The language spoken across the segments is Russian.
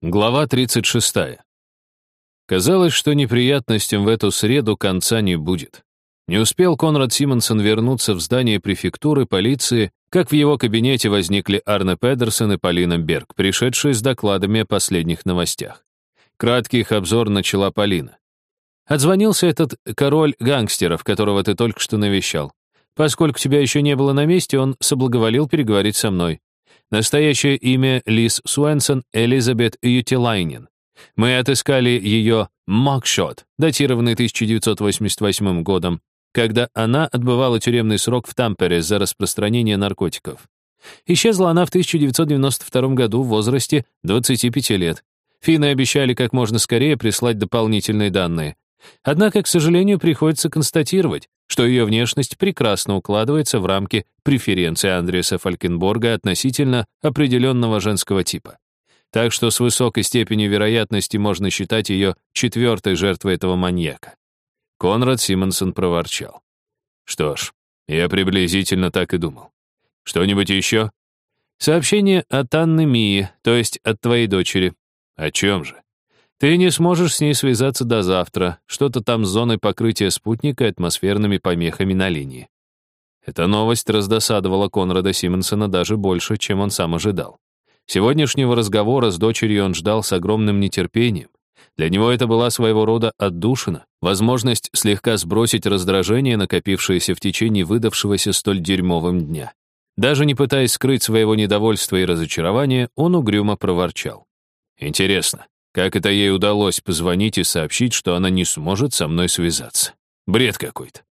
Глава 36. Казалось, что неприятностям в эту среду конца не будет. Не успел Конрад Симонсон вернуться в здание префектуры полиции, как в его кабинете возникли Арне Педерсон и Полина Берг, пришедшие с докладами о последних новостях. Краткий их обзор начала Полина. «Отзвонился этот король гангстеров, которого ты только что навещал. Поскольку тебя еще не было на месте, он соблаговолил переговорить со мной. Настоящее имя Лиз Суэнсон Элизабет Ютилайнен. Мы отыскали ее «Макшот», датированный 1988 годом, когда она отбывала тюремный срок в Тампере за распространение наркотиков. Исчезла она в 1992 году в возрасте 25 лет. Финны обещали как можно скорее прислать дополнительные данные. Однако, к сожалению, приходится констатировать, что ее внешность прекрасно укладывается в рамки преференции Андреса Фалькенборга относительно определенного женского типа. Так что с высокой степенью вероятности можно считать ее четвертой жертвой этого маньяка. Конрад Симонсон проворчал. Что ж, я приблизительно так и думал. Что-нибудь еще? Сообщение от Анны Мии, то есть от твоей дочери. О чем же? Ты не сможешь с ней связаться до завтра. Что-то там с зоной покрытия спутника и атмосферными помехами на линии. Эта новость раздосадовала Конрада Симонсона даже больше, чем он сам ожидал. Сегодняшнего разговора с дочерью он ждал с огромным нетерпением. Для него это была своего рода отдушина, возможность слегка сбросить раздражение, накопившееся в течение выдавшегося столь дерьмовым дня. Даже не пытаясь скрыть своего недовольства и разочарования, он угрюмо проворчал. «Интересно, как это ей удалось позвонить и сообщить, что она не сможет со мной связаться? Бред какой-то.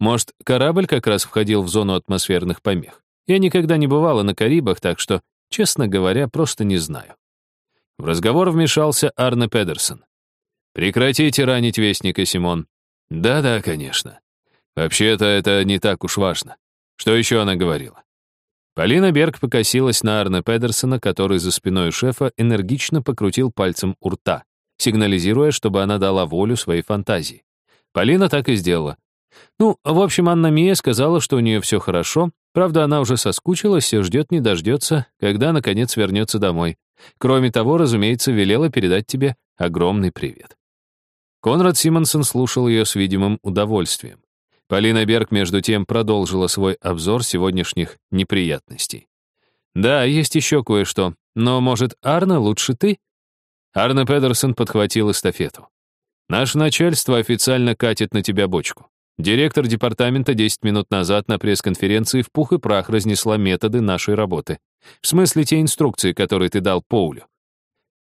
Может, корабль как раз входил в зону атмосферных помех? Я никогда не бывала на Карибах, так что, честно говоря, просто не знаю. В разговор вмешался Арне Педерсон. «Прекратите ранить Вестника, Симон». «Да-да, конечно. Вообще-то это не так уж важно. Что еще она говорила?» Полина Берг покосилась на Арне Педерсона, который за спиной шефа энергично покрутил пальцем у рта, сигнализируя, чтобы она дала волю своей фантазии. Полина так и сделала. Ну, в общем, Анна Мия сказала, что у нее все хорошо, правда, она уже соскучилась и ждет не дождется, когда, наконец, вернется домой. Кроме того, разумеется, велела передать тебе огромный привет. Конрад Симонсон слушал ее с видимым удовольствием. Полина Берг, между тем, продолжила свой обзор сегодняшних неприятностей. «Да, есть еще кое-что. Но, может, Арна лучше ты?» Арна Педерсон подхватил эстафету. «Наше начальство официально катит на тебя бочку. Директор департамента 10 минут назад на пресс-конференции в пух и прах разнесла методы нашей работы. В смысле те инструкции, которые ты дал Поулю.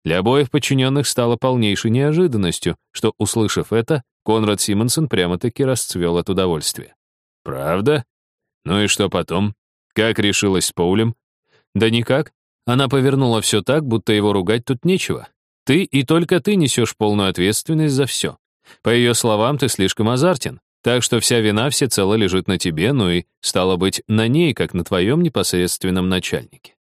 Для обоих подчиненных стало полнейшей неожиданностью, что, услышав это, Конрад Симонсон прямо-таки расцвел от удовольствия. «Правда? Ну и что потом? Как решилась с Поулем?» «Да никак. Она повернула все так, будто его ругать тут нечего. Ты и только ты несешь полную ответственность за все. По ее словам, ты слишком азартен, так что вся вина всецело лежит на тебе, ну и, стало быть, на ней, как на твоем непосредственном начальнике.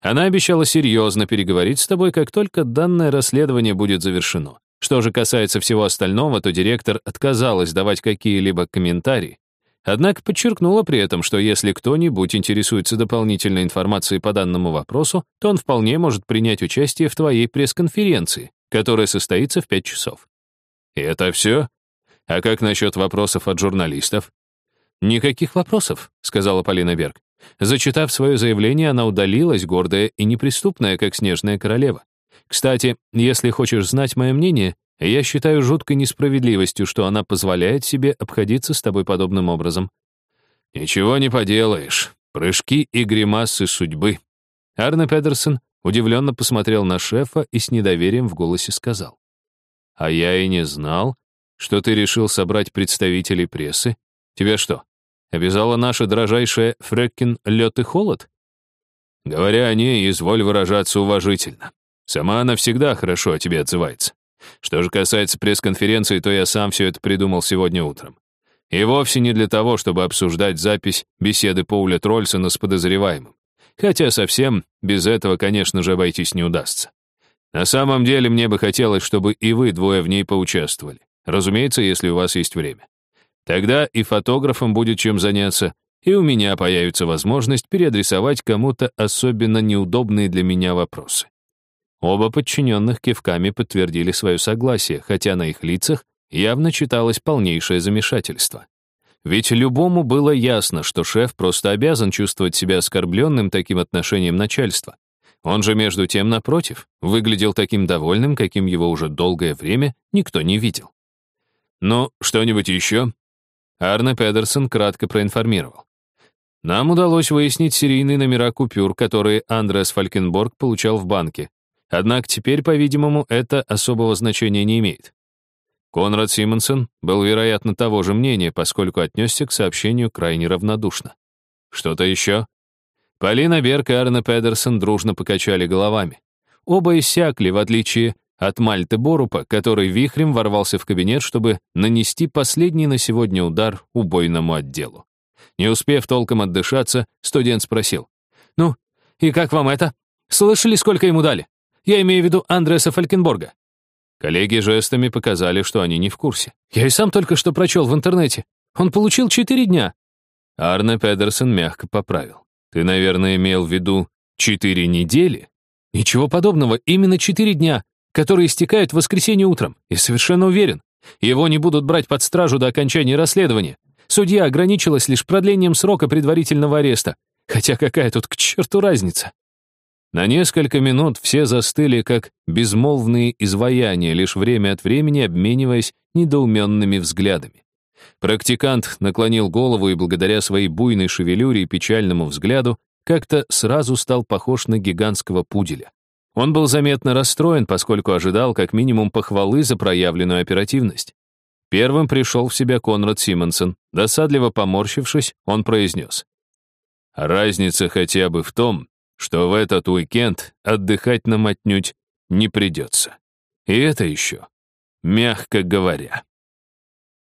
Она обещала серьезно переговорить с тобой, как только данное расследование будет завершено. Что же касается всего остального, то директор отказалась давать какие-либо комментарии. Однако подчеркнула при этом, что если кто-нибудь интересуется дополнительной информацией по данному вопросу, то он вполне может принять участие в твоей пресс-конференции, которая состоится в 5 часов. И это все? А как насчет вопросов от журналистов? «Никаких вопросов», — сказала Полина Берг. Зачитав свое заявление, она удалилась, гордая и неприступная, как снежная королева. Кстати, если хочешь знать мое мнение, я считаю жуткой несправедливостью, что она позволяет себе обходиться с тобой подобным образом. Ничего не поделаешь. Прыжки и гримасы судьбы. Арне Педерсон удивленно посмотрел на шефа и с недоверием в голосе сказал. А я и не знал, что ты решил собрать представителей прессы. Тебе что, обязала наша дрожайшая Фреккин лед и холод? Говоря о ней, изволь выражаться уважительно. Сама она всегда хорошо о тебе отзывается. Что же касается пресс-конференции, то я сам все это придумал сегодня утром. И вовсе не для того, чтобы обсуждать запись беседы Пауля Трольсона с подозреваемым. Хотя совсем без этого, конечно же, обойтись не удастся. На самом деле мне бы хотелось, чтобы и вы двое в ней поучаствовали. Разумеется, если у вас есть время. Тогда и фотографом будет чем заняться, и у меня появится возможность переадресовать кому-то особенно неудобные для меня вопросы. Оба подчиненных кивками подтвердили свое согласие, хотя на их лицах явно читалось полнейшее замешательство. Ведь любому было ясно, что шеф просто обязан чувствовать себя оскорбленным таким отношением начальства. Он же, между тем, напротив, выглядел таким довольным, каким его уже долгое время никто не видел. «Ну, что-нибудь еще?» Арне Педерсон кратко проинформировал. Нам удалось выяснить серийные номера купюр, которые Андреас Фалькенборг получал в банке. Однако теперь, по-видимому, это особого значения не имеет. Конрад Симонсон был, вероятно, того же мнения, поскольку отнесся к сообщению крайне равнодушно. Что-то еще? Полина Берг и Арне Педерсон дружно покачали головами. Оба иссякли, в отличие от Мальты Борупа, который вихрем ворвался в кабинет, чтобы нанести последний на сегодня удар убойному отделу. Не успев толком отдышаться, студент спросил. «Ну, и как вам это? Слышали, сколько ему дали? Я имею в виду Андреса Фалькенборга». Коллеги жестами показали, что они не в курсе. «Я и сам только что прочел в интернете. Он получил четыре дня». Арне Педерсон мягко поправил. «Ты, наверное, имел в виду четыре недели?» «Ничего подобного, именно четыре дня, которые истекают в воскресенье утром. И совершенно уверен, его не будут брать под стражу до окончания расследования. Судья ограничилась лишь продлением срока предварительного ареста. Хотя какая тут к черту разница? На несколько минут все застыли, как безмолвные изваяния, лишь время от времени обмениваясь недоуменными взглядами. Практикант наклонил голову и благодаря своей буйной шевелюре и печальному взгляду как-то сразу стал похож на гигантского пуделя. Он был заметно расстроен, поскольку ожидал как минимум похвалы за проявленную оперативность. Первым пришел в себя Конрад Симонсон. Досадливо поморщившись, он произнес. «Разница хотя бы в том, что в этот уикенд отдыхать нам отнюдь не придется. И это еще, мягко говоря».